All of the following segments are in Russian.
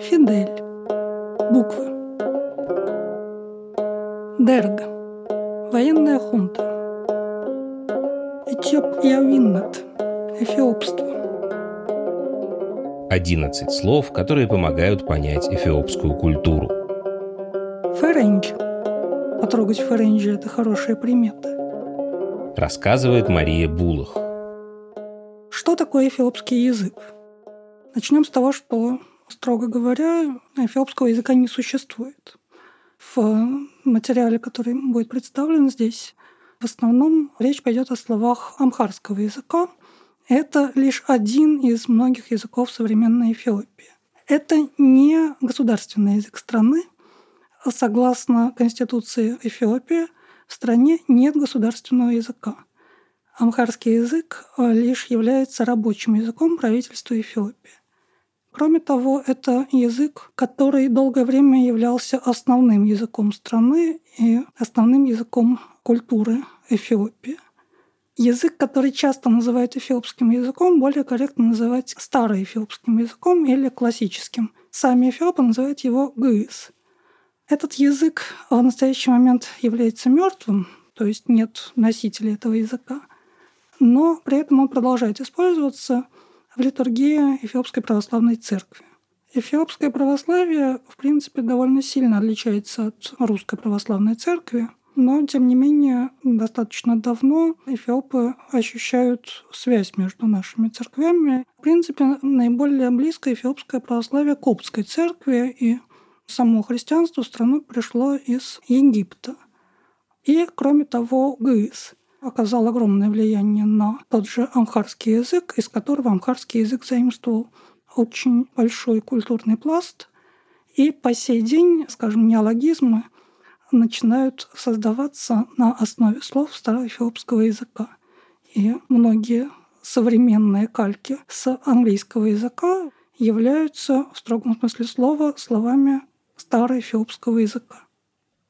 Фидель. Буквы. Дерга. Военная хунта. Этиоп Явиннат. Эфиопство. 11 слов, которые помогают понять эфиопскую культуру. Ференч. Потрогать ференджи – это хорошая примета. Рассказывает Мария Булах. Что такое эфиопский язык? Начнем с того, что, строго говоря, эфиопского языка не существует. В материале, который будет представлен здесь, в основном речь пойдет о словах амхарского языка. Это лишь один из многих языков современной Эфиопии. Это не государственный язык страны. Согласно Конституции Эфиопии, в стране нет государственного языка. Амхарский язык лишь является рабочим языком правительства Эфиопии. Кроме того, это язык, который долгое время являлся основным языком страны и основным языком культуры Эфиопии. Язык, который часто называют эфиопским языком, более корректно называть староэфиопским языком или классическим. Сами эфиопы называют его гыис. Этот язык в настоящий момент является мертвым, то есть нет носителя этого языка, но при этом он продолжает использоваться – в литургии Эфиопской православной церкви. Эфиопское православие, в принципе, довольно сильно отличается от русской православной церкви, но, тем не менее, достаточно давно эфиопы ощущают связь между нашими церквями. В принципе, наиболее близко эфиопское православие коптской церкви, и само христианство в страну пришло из Египта. И, кроме того, ГИС оказал огромное влияние на тот же амхарский язык, из которого амхарский язык заимствовал очень большой культурный пласт. И по сей день, скажем, неологизмы начинают создаваться на основе слов староэфиопского языка. И многие современные кальки с английского языка являются в строгом смысле слова словами староэфиопского языка.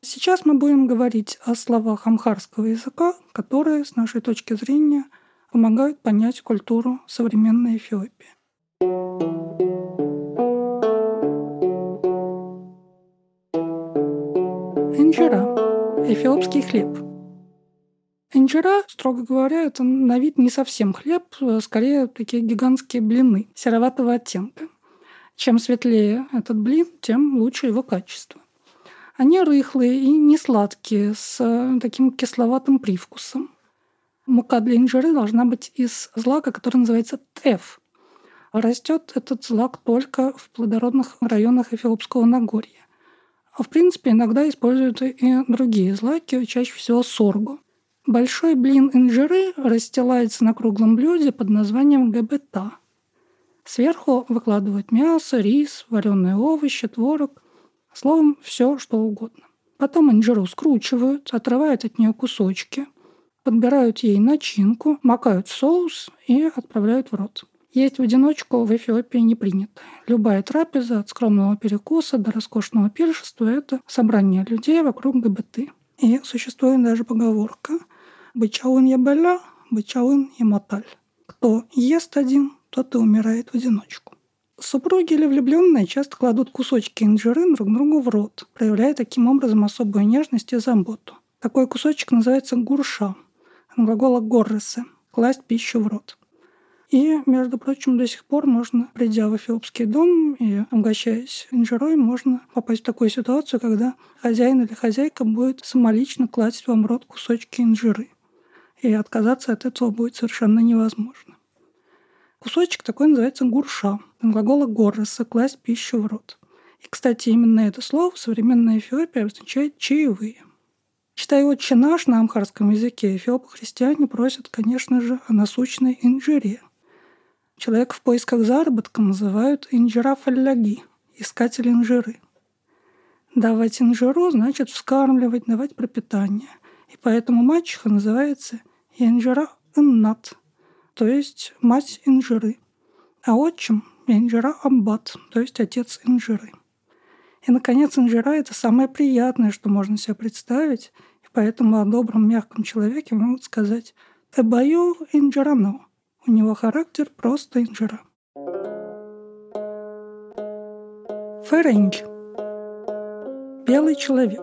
Сейчас мы будем говорить о словах амхарского языка, которые, с нашей точки зрения, помогают понять культуру современной Эфиопии. Инжира – эфиопский хлеб. Инжира, строго говоря, это на вид не совсем хлеб, скорее такие гигантские блины сероватого оттенка. Чем светлее этот блин, тем лучше его качество. Они рыхлые и не сладкие, с э, таким кисловатым привкусом. Мука для инжиры должна быть из злака, который называется треф. Растет этот злак только в плодородных районах Эфиопского Нагорья. А в принципе, иногда используют и другие злаки, чаще всего соргу. Большой блин инжиры расстилается на круглом блюде под названием габета. Сверху выкладывают мясо, рис, вареные овощи, творог – Словом, все, что угодно. Потом инжиру скручивают, отрывают от нее кусочки, подбирают ей начинку, макают в соус и отправляют в рот. Есть в одиночку в Эфиопии не принято. Любая трапеза от скромного перекуса до роскошного пиршества – это собрание людей вокруг ГБТ. И существует даже поговорка «Бычауин ябеля, бычауин емоталь». Кто ест один, тот и умирает в одиночку. Супруги или влюбленные часто кладут кусочки инжиры друг другу в рот, проявляя таким образом особую нежность и заботу. Такой кусочек называется гурша, от глагола «горресе» – «класть пищу в рот». И, между прочим, до сих пор можно, придя в эфиопский дом и угощаясь инжирой, можно попасть в такую ситуацию, когда хозяин или хозяйка будет самолично класть вам в рот кусочки инжиры. И отказаться от этого будет совершенно невозможно. Кусочек такой называется гурша, глагола горроса – класть пищу в рот. И, кстати, именно это слово в современной Эфиопии означает «чаевые». Читая «Отче наш» на амхарском языке, эфиопы-христиане просят, конечно же, о насущной инжире. Человек в поисках заработка называют инжира фалляги – искатель инжиры. Давать инжиру значит вскармливать, давать пропитание. И поэтому мачеха называется инжира иннат то есть мать инжиры, а отчим – инжира Аббат, то есть отец инжиры. И, наконец, инжира – это самое приятное, что можно себе представить, и поэтому о добром, мягком человеке могут сказать «Эбаю инжирано» – у него характер просто инжира. Ференч. Белый человек.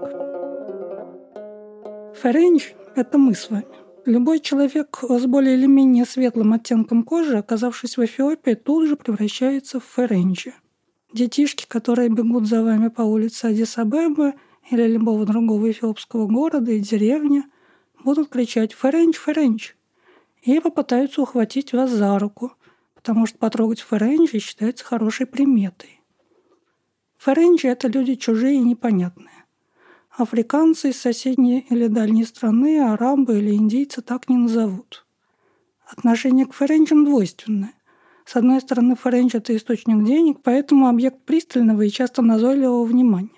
Ференч – это мы с вами. Любой человек с более или менее светлым оттенком кожи, оказавшись в Эфиопии, тут же превращается в ференчи. Детишки, которые бегут за вами по улице Адис-Абебы или любого другого эфиопского города и деревни, будут кричать «Ференч, Ференч!» и попытаются ухватить вас за руку, потому что потрогать ференчи считается хорошей приметой. Ференчи – это люди чужие и непонятные. Африканцы из соседней или дальней страны, арабы или индийцы так не назовут. Отношение к ференчам двойственное. С одной стороны, ференч – это источник денег, поэтому объект пристального и часто назойливого внимания.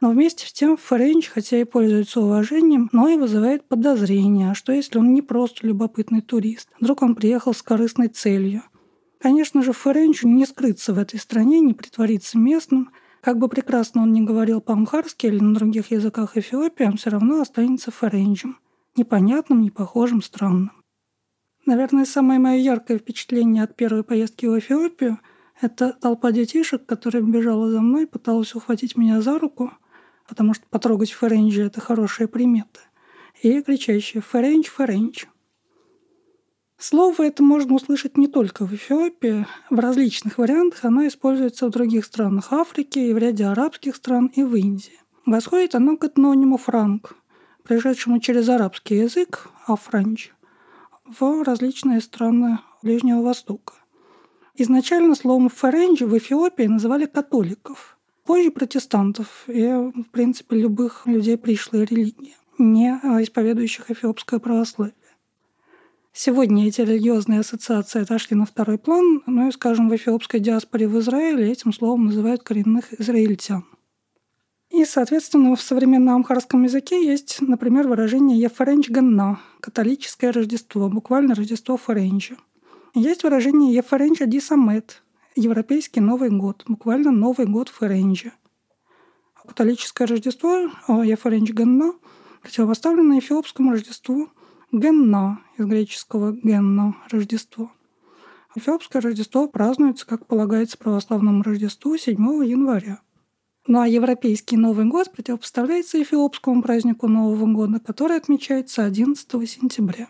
Но вместе с тем ференч, хотя и пользуется уважением, но и вызывает подозрения, а что если он не просто любопытный турист? Вдруг он приехал с корыстной целью? Конечно же, френчу не скрыться в этой стране, не притвориться местным. Как бы прекрасно он ни говорил по-амхарски или на других языках Эфиопии, он все равно останется френчем. Непонятным, непохожим, странным. Наверное, самое мое яркое впечатление от первой поездки в Эфиопию – это толпа детишек, которая бежала за мной, пыталась ухватить меня за руку, потому что потрогать ференджи – это хорошая примета, и кричащие «Ференч, Ференч». Слово это можно услышать не только в Эфиопии. В различных вариантах оно используется в других странах Африки и в ряде арабских стран и в Индии. Восходит оно к этнониму «франк», пришедшему через арабский язык «афранч», в различные страны Ближнего Востока. Изначально словом «ференджи» в Эфиопии называли католиков, позже протестантов и, в принципе, любых людей пришлой религии, не исповедующих эфиопское православие. Сегодня эти религиозные ассоциации отошли на второй план, ну и, скажем, в эфиопской диаспоре в Израиле этим словом называют коренных израильтян. И, соответственно, в современном амхарском языке есть, например, выражение «ефаренч ганна» — католическое Рождество, буквально Рождество Фаренча. Есть выражение «ефаренч адисамет» — европейский Новый год, буквально Новый год Фаренча. Католическое Рождество «ефаренч ганна» противопоставлено эфиопскому Рождеству Генна из греческого «генна» — Рождество. Эфиопское Рождество празднуется, как полагается православному Рождеству, 7 января. Ну а европейский Новый год противопоставляется эфиопскому празднику Нового года, который отмечается 11 сентября.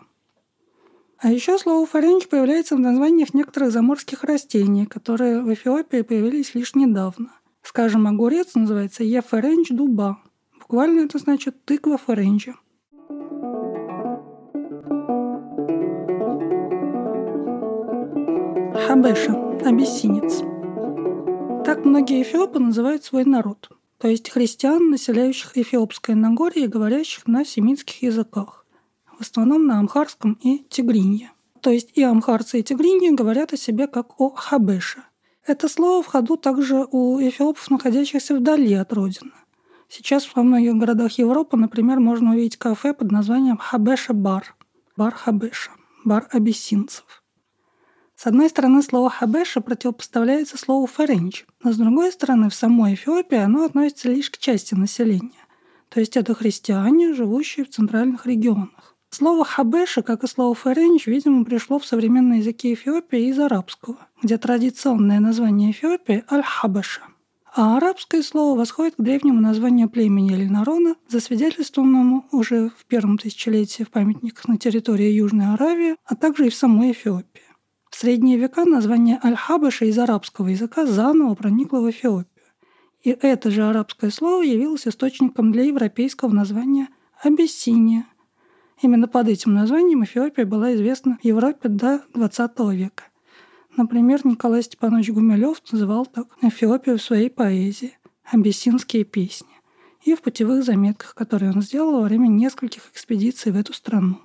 А еще слово «форенч» появляется в названиях некоторых заморских растений, которые в Эфиопии появились лишь недавно. Скажем, огурец называется «еференч дуба». Буквально это значит «тыква форенча». Хабеша – абиссинец – так многие эфиопы называют свой народ, то есть христиан, населяющих Эфиопское Нагорье и говорящих на семитских языках, в основном на амхарском и тигринье. То есть и амхарцы, и тигринье говорят о себе как о хабеше. Это слово в ходу также у эфиопов, находящихся вдали от родины. Сейчас во многих городах Европы, например, можно увидеть кафе под названием Хабеша-бар. Бар Хабеша. Бар абиссинцев. С одной стороны, слово «хабеша» противопоставляется слову «ференч», но с другой стороны, в самой Эфиопии оно относится лишь к части населения, то есть это христиане, живущие в центральных регионах. Слово «хабеша», как и слово «ференч», видимо, пришло в современный языки Эфиопии из арабского, где традиционное название Эфиопии – «аль-хабеша». А арабское слово восходит к древнему названию племени Эльнарона, засвидетельствованному уже в первом тысячелетии в памятниках на территории Южной Аравии, а также и в самой Эфиопии. В средние века название Аль-Хабаша из арабского языка заново проникло в Эфиопию. И это же арабское слово явилось источником для европейского названия Абиссиния. Именно под этим названием Эфиопия была известна в Европе до XX века. Например, Николай Степанович Гумилев называл так Эфиопию в своей поэзии «Абиссинские песни» и в путевых заметках, которые он сделал во время нескольких экспедиций в эту страну.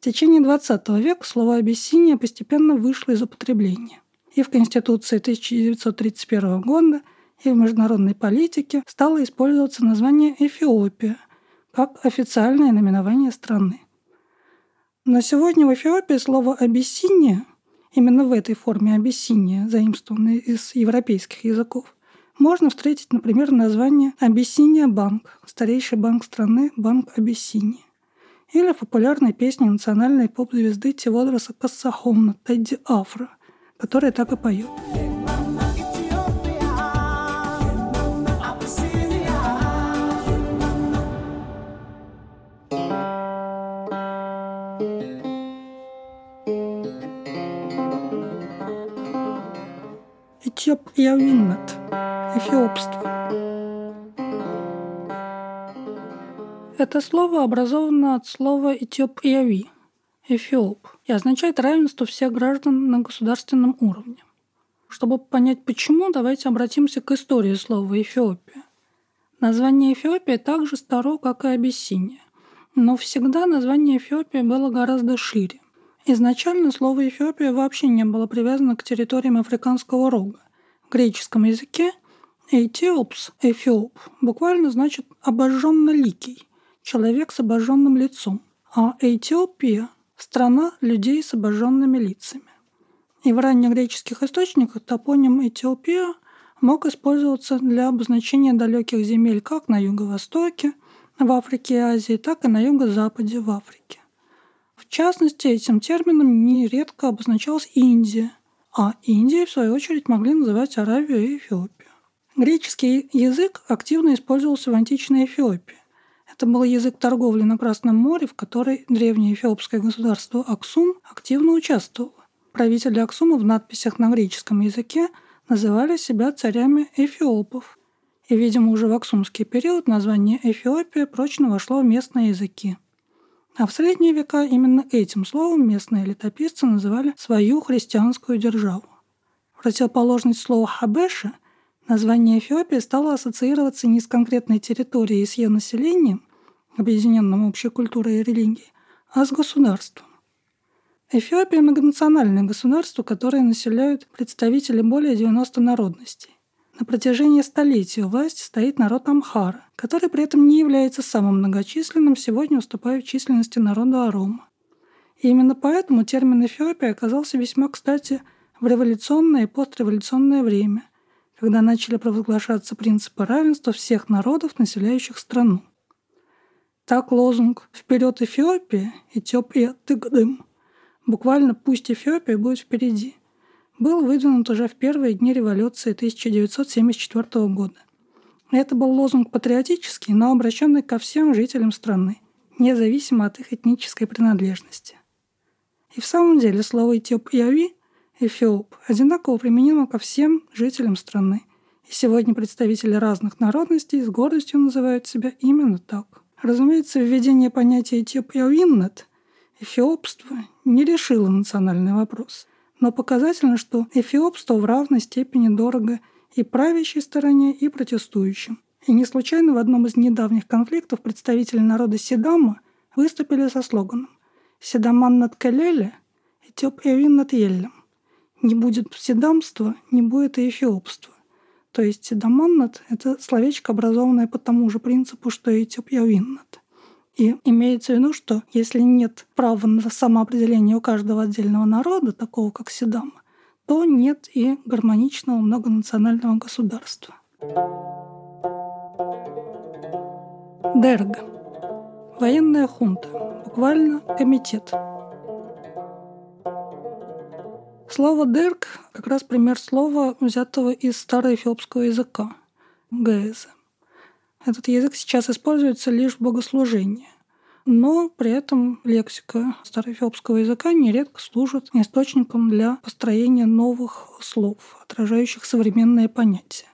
В течение XX века слово «Абиссиния» постепенно вышло из употребления. И в Конституции 1931 года, и в международной политике стало использоваться название «Эфиопия» как официальное наименование страны. На сегодня в Эфиопии слово «Абиссиния» именно в этой форме Абиссиния, заимствованной из европейских языков, можно встретить, например, название Абиссиния банк, старейший банк страны, банк Абиссинии или популярной песни национальной поп-звезды типа Теводроса Кассахомна Тедди Афро, которая так и поет. Эфиопство. Это слово образовано от слова «этиоп яви» – эфиоп и означает равенство всех граждан на государственном уровне. Чтобы понять почему, давайте обратимся к истории слова «Эфиопия». Название Эфиопия так же старо, как и Абиссиния. Но всегда название Эфиопия было гораздо шире. Изначально слово Эфиопия вообще не было привязано к территориям Африканского рога. В греческом языке Эйтиопс, эфиоп, буквально значит «обожженно-ликий», человек с обожженным лицом, а Этиопия – страна людей с обожженными лицами. И в раннегреческих источниках топоним Этиопия мог использоваться для обозначения далеких земель как на юго-востоке, в Африке и Азии, так и на юго-западе в Африке. В частности, этим термином нередко обозначалась Индия, а Индией, в свою очередь, могли называть Аравию и Эфиопию. Греческий язык активно использовался в античной Эфиопии. Это был язык торговли на Красном море, в которой древнее эфиопское государство Аксум активно участвовало. Правители Аксума в надписях на греческом языке называли себя царями эфиопов. И, видимо, уже в аксумский период название Эфиопия прочно вошло в местные языки. А в средние века именно этим словом местные летописцы называли свою христианскую державу. Противоположность слова «хабеша» название Эфиопии стало ассоциироваться не с конкретной территорией и с ее населением, объединенным общей культурой и религией, а с государством. Эфиопия – многонациональное государство, которое населяют представители более 90 народностей. На протяжении столетий у власти стоит народ Амхара, который при этом не является самым многочисленным, сегодня уступая в численности народу Арома. И именно поэтому термин «Эфиопия» оказался весьма кстати в революционное и постреволюционное время, когда начали провозглашаться принципы равенства всех народов, населяющих страну. Так лозунг «Вперед Эфиопия! Этиопия тыгдым!» буквально «Пусть Эфиопия будет впереди» был выдвинут уже в первые дни революции 1974 года. Это был лозунг патриотический, но обращенный ко всем жителям страны, независимо от их этнической принадлежности. И в самом деле слово «Этиоп-Яви» эфиоп одинаково применимо ко всем жителям страны. И сегодня представители разных народностей с гордостью называют себя именно так. Разумеется, введение понятия «этиопиавиннет» эфиопство не решило национальный вопрос. Но показательно, что эфиопство в равной степени дорого и правящей стороне, и протестующим. И не случайно в одном из недавних конфликтов представители народа Сидама выступили со слоганом «Седаман над Калеле, Этиопиавин над Еллем» не будет седамства, не будет и эфиопства. То есть седаманнат – это словечко, образованное по тому же принципу, что и тепьявиннат. И имеется в виду, что если нет права на самоопределение у каждого отдельного народа, такого как Седам, то нет и гармоничного многонационального государства. Дерг. Военная хунта. Буквально комитет. Слово «дерг» — как раз пример слова, взятого из староэфиопского языка — ГЭЗ. Этот язык сейчас используется лишь в богослужении. Но при этом лексика староэфиопского языка нередко служит источником для построения новых слов, отражающих современные понятия.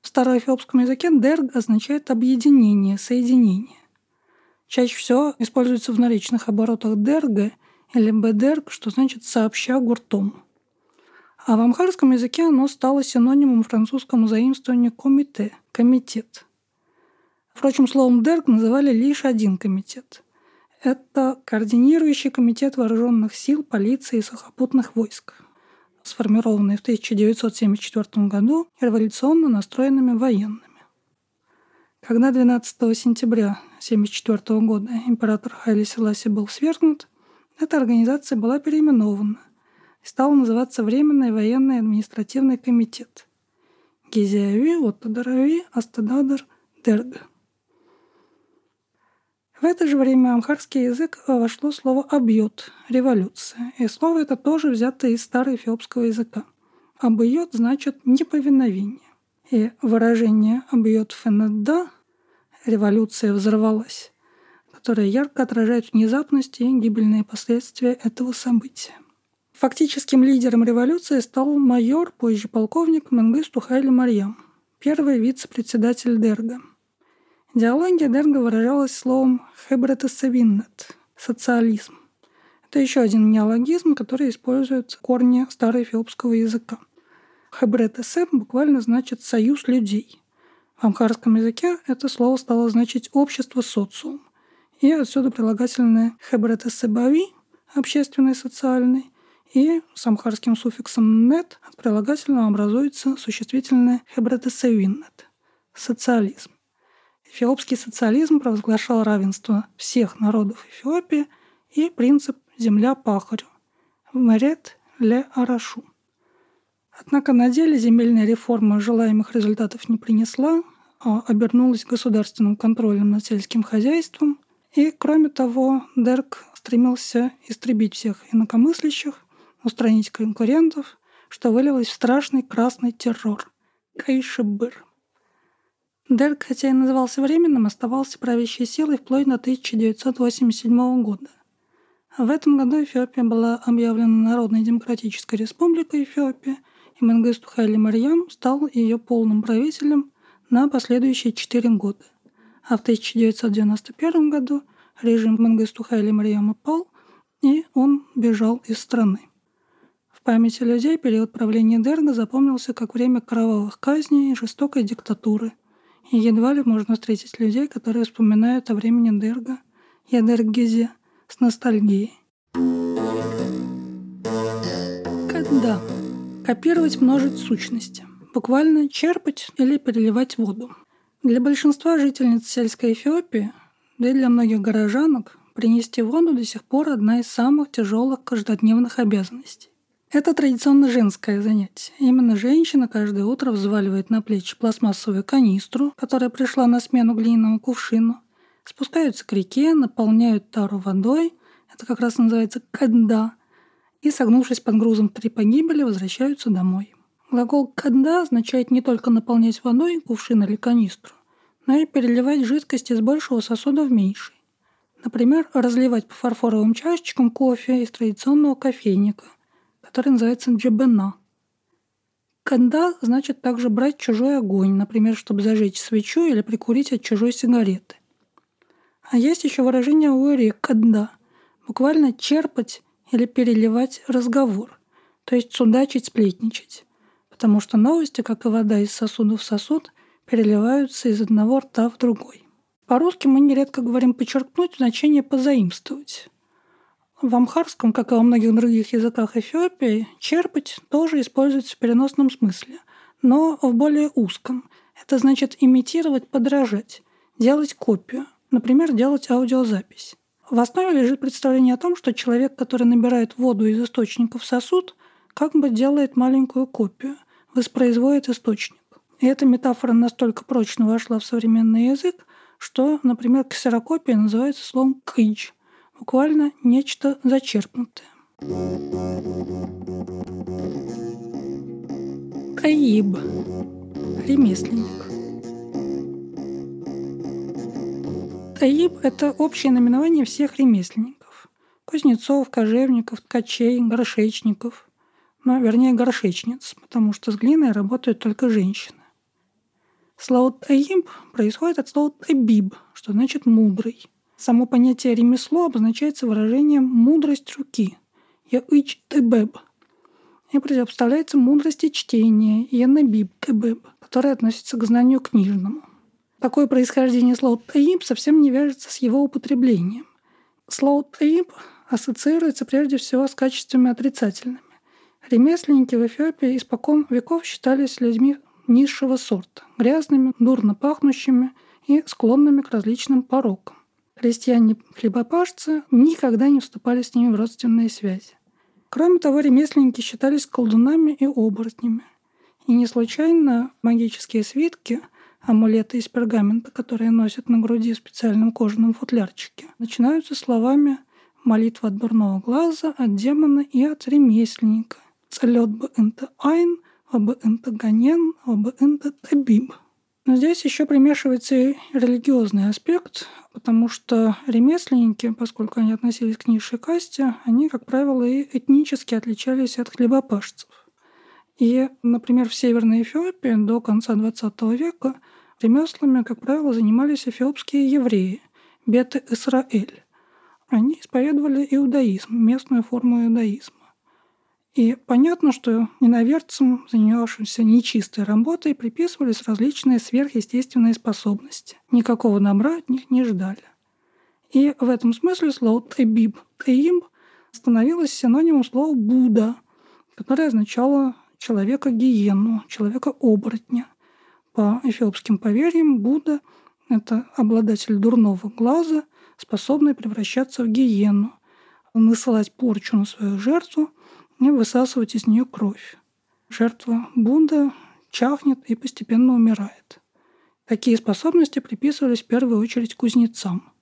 В староэфиопском языке «дерг» означает объединение, соединение. Чаще всего используется в наречных оборотах «дерга» или «бедерг», что значит «сообща гуртом». А в амхарском языке оно стало синонимом французскому заимствованию «комите» – «комитет». Впрочем, словом «дерг» называли лишь один комитет. Это координирующий комитет вооруженных сил, полиции и сухопутных войск, сформированный в 1974 году революционно настроенными военными. Когда 12 сентября 1974 года император Хайли Селаси был свергнут, эта организация была переименована – и стал называться Временный военный административный комитет. Гизиави, Оттадарави, Астададар, Дерга. В это же время амхарский язык вошло слово «обьет» — «революция», и слово это тоже взято из староэфиопского языка. «Обьет» значит «неповиновение». И выражение «обьет фенедда» — «революция взорвалась», которое ярко отражает внезапность и гибельные последствия этого события. Фактическим лидером революции стал майор, позже полковник Менгисту Хайли Марьям, первый вице-председатель Дерга. Идеология Дерга выражалась словом «хебретесевиннет» – социализм. Это еще один неологизм, который использует корни староэфиопского языка. Хебретесем буквально значит «союз людей». В амхарском языке это слово стало значить «общество социум». И отсюда прилагательное «хебретесебави» – общественный, социальный, и с амхарским суффиксом «нет» от прилагательного образуется существительное «хебретесевиннет» – социализм. Эфиопский социализм провозглашал равенство всех народов Эфиопии и принцип «земля пахарю» – «мерет ле арашу». Однако на деле земельная реформа желаемых результатов не принесла, а обернулась государственным контролем над сельским хозяйством. И, кроме того, Дерк стремился истребить всех инакомыслящих, устранить конкурентов, что вылилось в страшный красный террор – Кайшебыр. Дерк, хотя и назывался временным, оставался правящей силой вплоть до 1987 года. В этом году Эфиопия была объявлена Народной Демократической Республикой Эфиопия – и Менгисту Хайли Марьям стал ее полным правителем на последующие четыре года. А в 1991 году режим Менгисту Хайли Марьяма пал, и он бежал из страны. Памяти людей период правления Дерга запомнился как время кровавых казней и жестокой диктатуры. И едва ли можно встретить людей, которые вспоминают о времени Дерга и о Дергезе с ностальгией. Когда? Копировать, множить сущности. Буквально черпать или переливать воду. Для большинства жительниц сельской Эфиопии, да и для многих горожанок, принести воду до сих пор одна из самых тяжелых каждодневных обязанностей. Это традиционно женское занятие. Именно женщина каждое утро взваливает на плечи пластмассовую канистру, которая пришла на смену глиняному кувшину, спускаются к реке, наполняют тару водой, это как раз называется «канда», и, согнувшись под грузом три погибели, возвращаются домой. Глагол «канда» означает не только наполнять водой кувшин или канистру, но и переливать жидкость из большего сосуда в меньший. Например, разливать по фарфоровым чашечкам кофе из традиционного кофейника, который называется джебена. Канда значит также брать чужой огонь, например, чтобы зажечь свечу или прикурить от чужой сигареты. А есть еще выражение уэри канда, буквально черпать или переливать разговор, то есть судачить, сплетничать. Потому что новости, как и вода из сосуда в сосуд, переливаются из одного рта в другой. По-русски мы нередко говорим «подчеркнуть» значение «позаимствовать». В амхарском, как и во многих других языках Эфиопии, «черпать» тоже используется в переносном смысле, но в более узком. Это значит имитировать, подражать, делать копию, например, делать аудиозапись. В основе лежит представление о том, что человек, который набирает воду из источника в сосуд, как бы делает маленькую копию, воспроизводит источник. И эта метафора настолько прочно вошла в современный язык, что, например, ксерокопия называется словом «кыч», буквально нечто зачерпнутое. Каиб – ремесленник. Таиб – это общее наименование всех ремесленников. Кузнецов, кожевников, ткачей, горшечников. Ну, вернее, горшечниц, потому что с глиной работают только женщины. Слово «таиб» происходит от слова «табиб», что значит «мудрый». Само понятие «ремесло» обозначается выражением «мудрость руки» – «яич тебеб» и противопоставляется мудрости чтения – «янабиб тебеб», которая относится к знанию книжному – Такое происхождение слова «таиб» совсем не вяжется с его употреблением. Слово «таиб» ассоциируется прежде всего с качествами отрицательными. Ремесленники в Эфиопии испокон веков считались людьми низшего сорта, грязными, дурно пахнущими и склонными к различным порокам. Крестьяне-хлебопашцы никогда не вступали с ними в родственные связи. Кроме того, ремесленники считались колдунами и оборотнями. И не случайно магические свитки – амулеты из пергамента, которые носят на груди в специальном кожаном футлярчике, начинаются словами «молитва от дурного глаза, от демона и от ремесленника». «Целет бы энте айн, обы энте ганен, обы энте табиб». Но здесь еще примешивается и религиозный аспект, потому что ремесленники, поскольку они относились к низшей касте, они, как правило, и этнически отличались от хлебопашцев. И, например, в Северной Эфиопии до конца XX века ремеслами, как правило, занимались эфиопские евреи, беты Исраэль. Они исповедовали иудаизм, местную форму иудаизма. И понятно, что иноверцам, занимавшимся нечистой работой, приписывались различные сверхъестественные способности. Никакого добра от них не ждали. И в этом смысле слово «тебиб» «теим» становилось синонимом слова «Будда», которое означало человека-гиену, человека-оборотня. По эфиопским поверьям Будда – это обладатель дурного глаза, способный превращаться в гиену, насылать порчу на свою жертву – и высасывать из нее кровь. Жертва Будда чахнет и постепенно умирает. Такие способности приписывались в первую очередь кузнецам.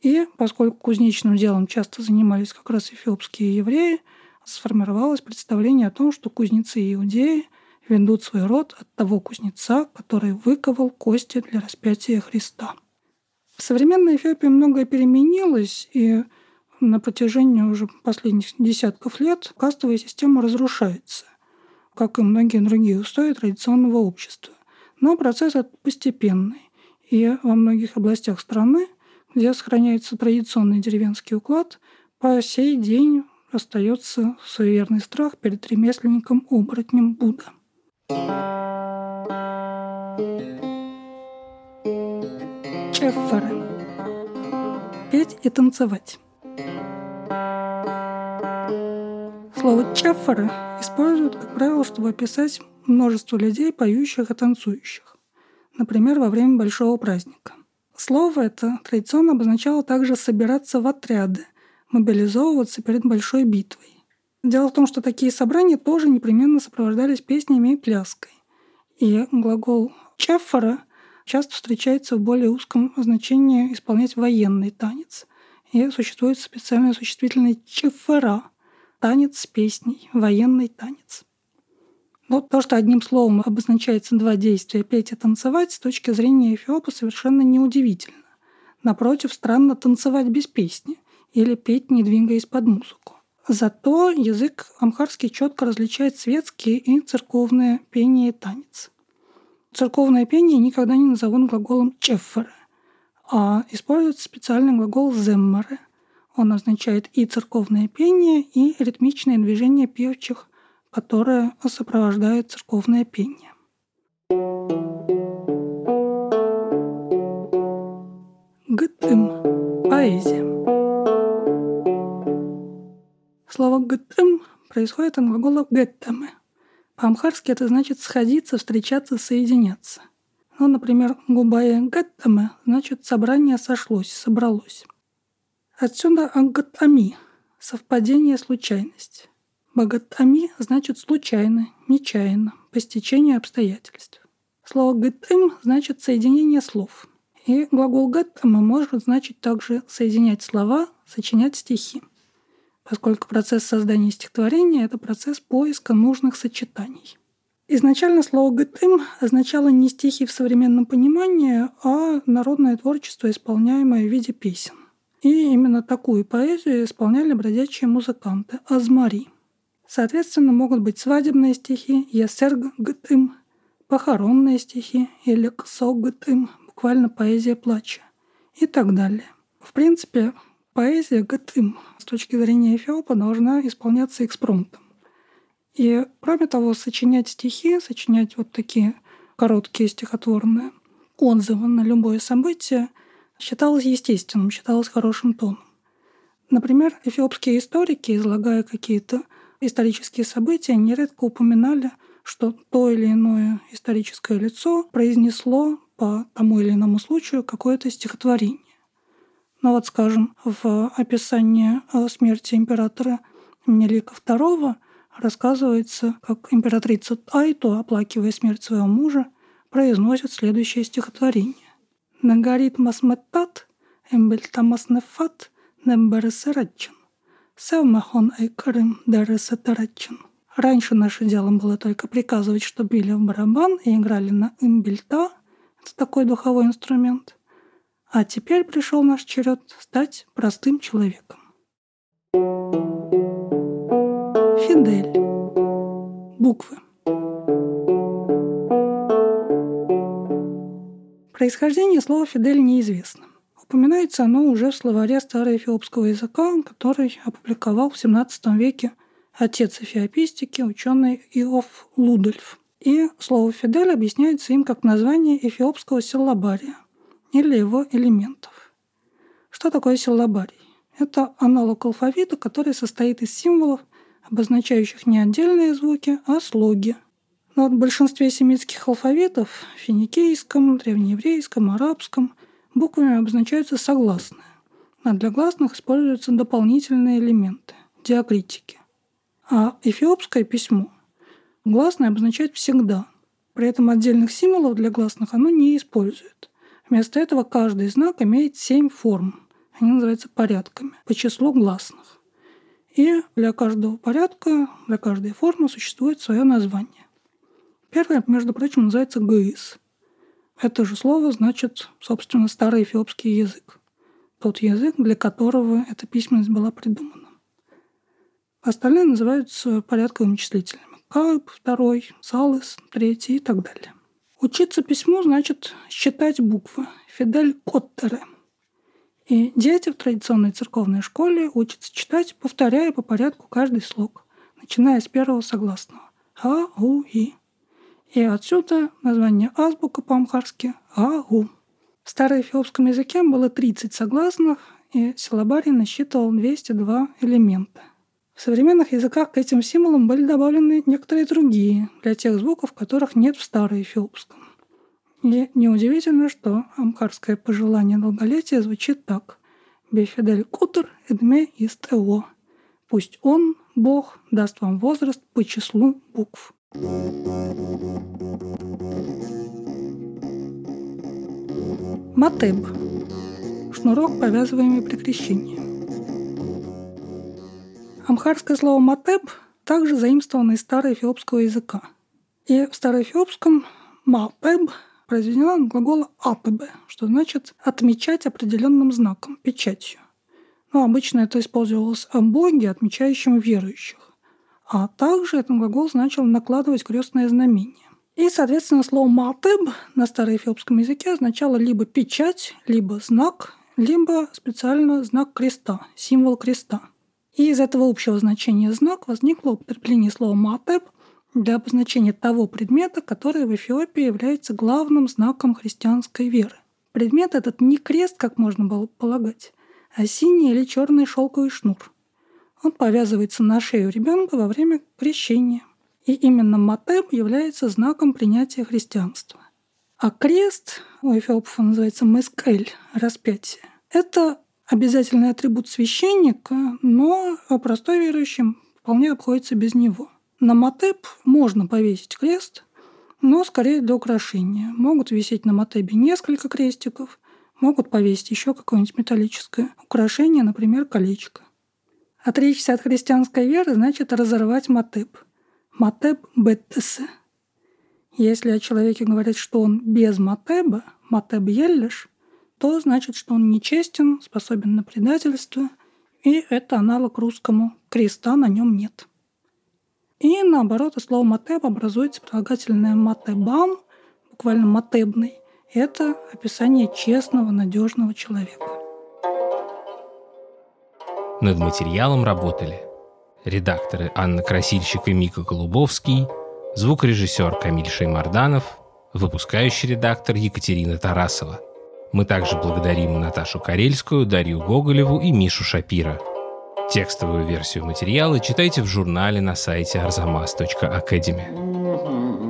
И поскольку кузнечным делом часто занимались как раз эфиопские евреи, сформировалось представление о том, что кузнецы и иудеи ведут свой род от того кузнеца, который выковал кости для распятия Христа. В современной Эфиопии многое переменилось, и на протяжении уже последних десятков лет кастовая система разрушается, как и многие другие устои традиционного общества. Но процесс этот постепенный. И во многих областях страны, где сохраняется традиционный деревенский уклад, по сей день остается суеверный страх перед ремесленником-оборотнем Будда. Чефферы. Петь и танцевать. Слово «чаффара» используют, как правило, чтобы описать множество людей, поющих и танцующих. Например, во время большого праздника. Слово это традиционно обозначало также собираться в отряды, мобилизовываться перед большой битвой. Дело в том, что такие собрания тоже непременно сопровождались песнями и пляской. И глагол «чаффара» часто встречается в более узком значении исполнять военный танец. И существует специальное существительное «чаффара», танец с песней, военный танец. Но то, что одним словом обозначается два действия «петь» и «танцевать», с точки зрения Эфиопа совершенно неудивительно. Напротив, странно танцевать без песни или петь, не двигаясь под музыку. Зато язык амхарский четко различает светские и церковное пение и танец. Церковное пение никогда не назовут глаголом «чеффере», а используется специальный глагол «земмере», он означает и церковное пение, и ритмичное движение певчих, которое сопровождает церковное пение. Гытым – поэзия. Слово «гытым» происходит от глагола «гэттаме». По-амхарски это значит «сходиться», «встречаться», «соединяться». Ну, например, «губая гэттаме» значит «собрание сошлось», «собралось». Отсюда агатами – совпадение, случайность. Багатами значит случайно, нечаянно, по стечению обстоятельств. Слово «гытым» значит соединение слов. И глагол «гаттама» может значить также соединять слова, сочинять стихи, поскольку процесс создания стихотворения – это процесс поиска нужных сочетаний. Изначально слово «гытым» означало не стихи в современном понимании, а народное творчество, исполняемое в виде песен. И именно такую поэзию исполняли бродячие музыканты – азмари. Соответственно, могут быть свадебные стихи «ясерг гытым», похоронные стихи или «ксо гытым», буквально поэзия плача и так далее. В принципе, поэзия гытым с точки зрения Эфиопа должна исполняться экспромтом. И, кроме того, сочинять стихи, сочинять вот такие короткие стихотворные отзывы на любое событие – считалось естественным, считалось хорошим тоном. Например, эфиопские историки, излагая какие-то исторические события, нередко упоминали, что то или иное историческое лицо произнесло по тому или иному случаю какое-то стихотворение. Ну вот, скажем, в описании смерти императора Менелика II рассказывается, как императрица Тайто, оплакивая смерть своего мужа, произносит следующее стихотворение. Нагарит масметтат, эмбельтамас нефат, нембересерачен. Севмахон айкарым дересетерачен. Раньше наше делом было только приказывать, что били в барабан и играли на имбельта, Это такой духовой инструмент. А теперь пришел наш черед стать простым человеком. Фидель. Буквы. Происхождение слова «фидель» неизвестно. Упоминается оно уже в словаре староэфиопского языка, который опубликовал в XVII веке отец эфиопистики, ученый Иов Лудольф. И слово «фидель» объясняется им как название эфиопского силлабария или его элементов. Что такое силлабарий? Это аналог алфавита, который состоит из символов, обозначающих не отдельные звуки, а слоги. Но в большинстве семитских алфавитов – финикийском, древнееврейском, арабском – буквами обозначаются согласные, а для гласных используются дополнительные элементы – диакритики. А эфиопское письмо гласное обозначает всегда. При этом отдельных символов для гласных оно не использует. Вместо этого каждый знак имеет семь форм. Они называются порядками по числу гласных. И для каждого порядка, для каждой формы существует свое название. Первое, между прочим, называется ГИС. Это же слово значит, собственно, старый эфиопский язык. Тот язык, для которого эта письменность была придумана. Остальные называются порядковыми числительными. Кайп второй, Салес третий и так далее. Учиться письму значит считать буквы. Фидель Коттере. И дети в традиционной церковной школе учатся читать, повторяя по порядку каждый слог, начиная с первого согласного. А, У, И. И отсюда название азбука по-амхарски Агу. В староэфиопском языке было 30 согласных, и силабарий насчитывал 202 элемента – в современных языках к этим символам были добавлены некоторые другие, для тех звуков, которых нет в староэфиопском. И неудивительно, что амхарское пожелание долголетия звучит так. «Бефидель кутер эдме истео». Пусть он, Бог, даст вам возраст по числу букв. Матеб. Шнурок, повязываемый при крещении. Амхарское слово «матеб» также заимствовано из староэфиопского языка. И в староэфиопском «матеб» произведено от глагола «атебе», что значит «отмечать определенным знаком, печатью». Но обычно это использовалось о Боге, отмечающем верующих. А также этот глагол значил накладывать крестное знамение. И, соответственно, слово «матеб» на староэфиопском языке означало либо печать, либо знак, либо специально знак креста, символ креста – и из этого общего значения знак возникло употребление слова «матеб» для обозначения того предмета, который в Эфиопии является главным знаком христианской веры. Предмет этот не крест, как можно было полагать, а синий или черный шелковый шнур. Он повязывается на шею ребенка во время крещения. И именно матеб является знаком принятия христианства. А крест у эфиопов называется мескель, распятие. Это обязательный атрибут священника, но простой верующим вполне обходится без него. На матеп можно повесить крест, но скорее для украшения. Могут висеть на матебе несколько крестиков, могут повесить еще какое-нибудь металлическое украшение, например, колечко. Отречься от христианской веры значит разорвать матеп. Матеп беттесе. Если о человеке говорят, что он без матеба, матеб еллиш, то значит, что он нечестен, способен на предательство, и это аналог русскому «креста на нем нет». И наоборот, из слова «матеб» образуется прилагательное «матебам», буквально «матебный». Это описание честного, надежного человека. Над материалом работали редакторы Анна Красильщик и Мика Голубовский, звукорежиссер Камиль Шеймарданов, выпускающий редактор Екатерина Тарасова – мы также благодарим Наташу Карельскую, Дарью Гоголеву и Мишу Шапира. Текстовую версию материала читайте в журнале на сайте arzamas.academy.